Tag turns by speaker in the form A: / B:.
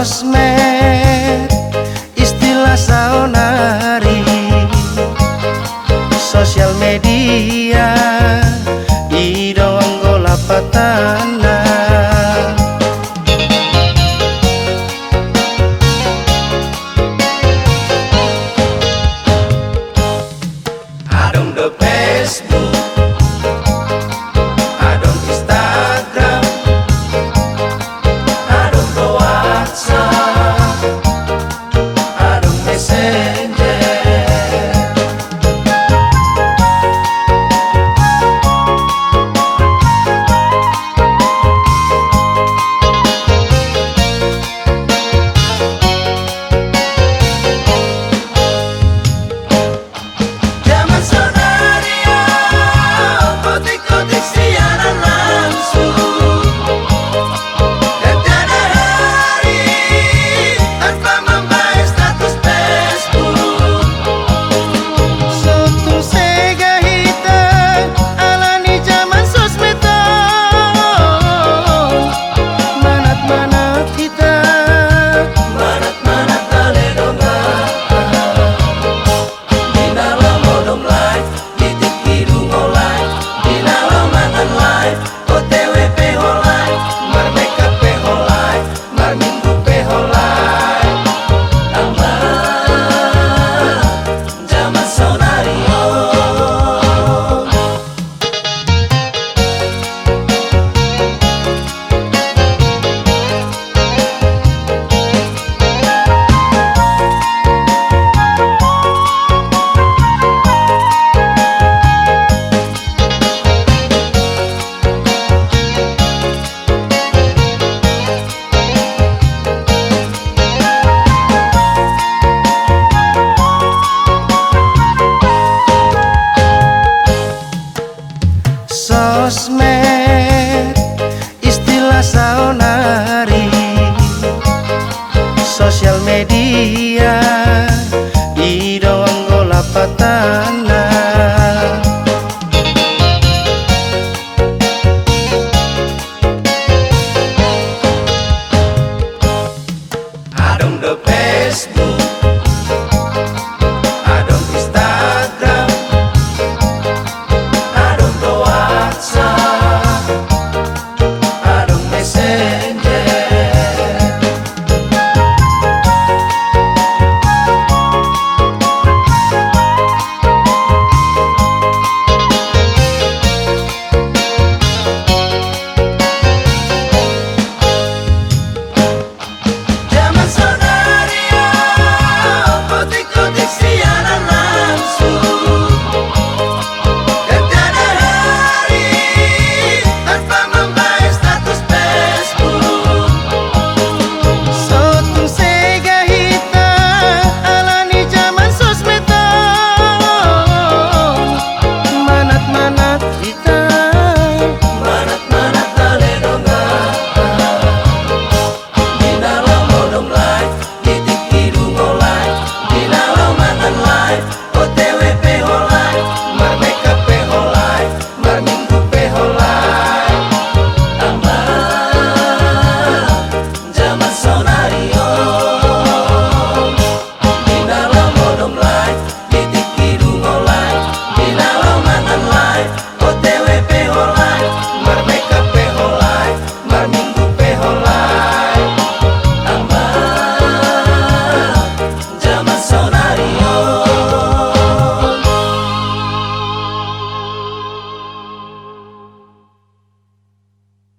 A: sosmed istilah saonari. Sosial media idonggo lapatan was made.